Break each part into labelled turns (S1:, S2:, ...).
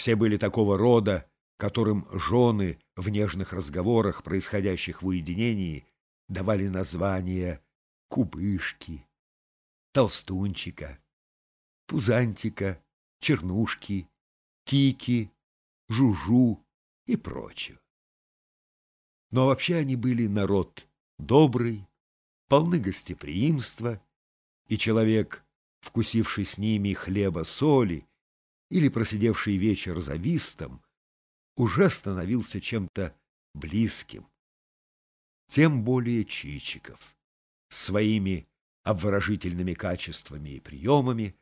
S1: Все были такого рода, которым жены в нежных разговорах, происходящих в уединении, давали названия кубышки, толстунчика, пузантика, чернушки, кики, жужу и прочего. Но вообще они были народ добрый, полны гостеприимства, и человек, вкусивший с ними хлеба-соли или просидевший вечер за вистом, уже становился чем-то близким. Тем более Чичиков своими обворожительными качествами и приемами,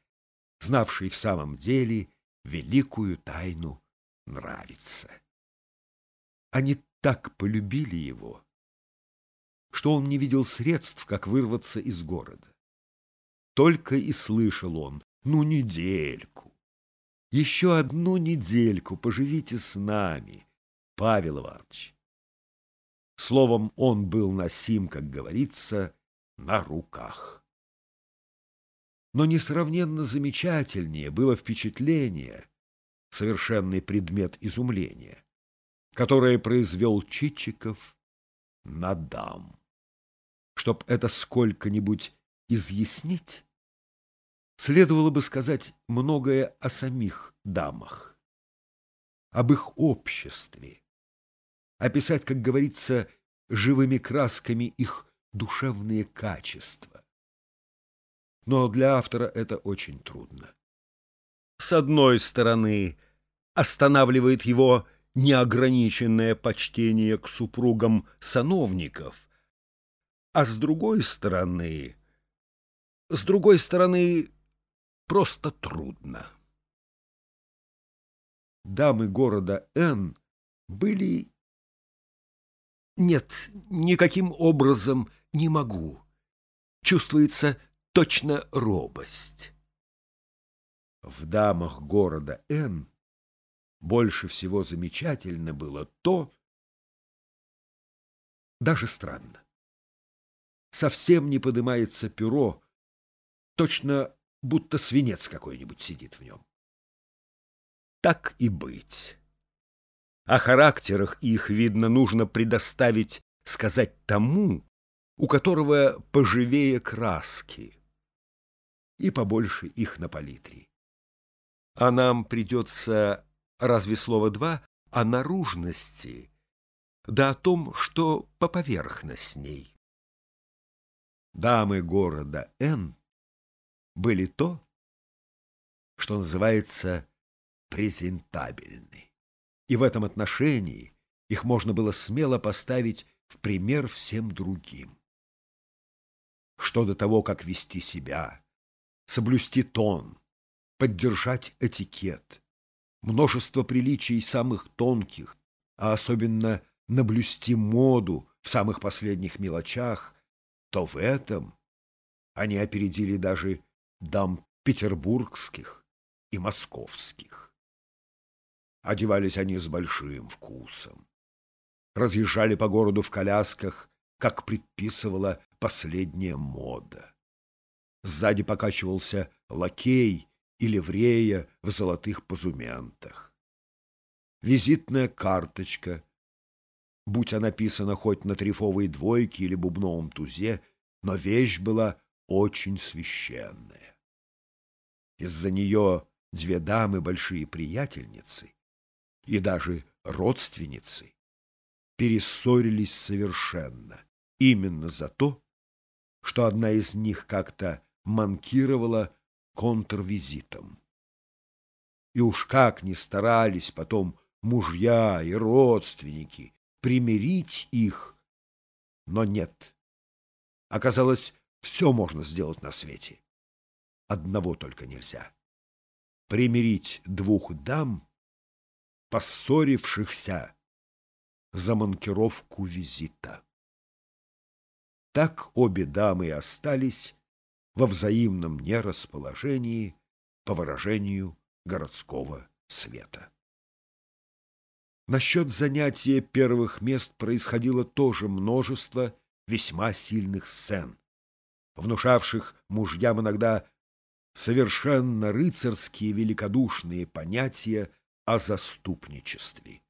S1: знавший в самом деле великую тайну нравится. Они так полюбили его, что он не видел средств, как вырваться из города. Только и слышал он, ну, недельку, еще одну недельку поживите с нами, Павел Иванович. Словом, он был носим, как говорится, на руках. Но несравненно замечательнее было впечатление, совершенный предмет изумления, которое произвел Чичиков на дам. Чтоб это сколько-нибудь изъяснить, следовало бы сказать многое о самих дамах, об их обществе, описать, как говорится, живыми красками их душевные качества. Но для автора это очень трудно. С одной стороны, останавливает его неограниченное почтение к супругам сановников, а с другой стороны, с другой стороны, просто трудно. Дамы города Н были... Нет, никаким образом не могу. Чувствуется точно робость. В дамах города Н больше всего замечательно было то, даже странно. Совсем не поднимается перо, точно будто свинец какой-нибудь сидит в нем. Так и быть. О характерах их, видно, нужно предоставить сказать тому, у которого поживее краски и побольше их на палитре. А нам придется разве слово два о наружности, да о том, что по поверхностней. Дамы города Н были то, что называется презентабельны. И в этом отношении их можно было смело поставить в пример всем другим. Что до того, как вести себя, соблюсти тон, поддержать этикет, множество приличий самых тонких, а особенно наблюсти моду в самых последних мелочах, то в этом они опередили даже дам петербургских и московских. Одевались они с большим вкусом. Разъезжали по городу в колясках, как предписывала последняя мода. Сзади покачивался лакей и ливрея в золотых позументах. Визитная карточка, будь она написана хоть на трифовой двойке или бубновом тузе, но вещь была очень священная. Из-за нее две дамы, большие приятельницы и даже родственницы, перессорились совершенно, именно за то, что одна из них как-то манкировала контрвизитом. И уж как ни старались потом мужья и родственники примирить их, но нет. Оказалось, все можно сделать на свете. Одного только нельзя. Примирить двух дам, поссорившихся за манкировку визита. Так обе дамы остались во взаимном нерасположении по выражению городского света. Насчет занятия первых мест происходило тоже множество весьма сильных сцен, внушавших мужьям иногда совершенно рыцарские великодушные понятия о заступничестве.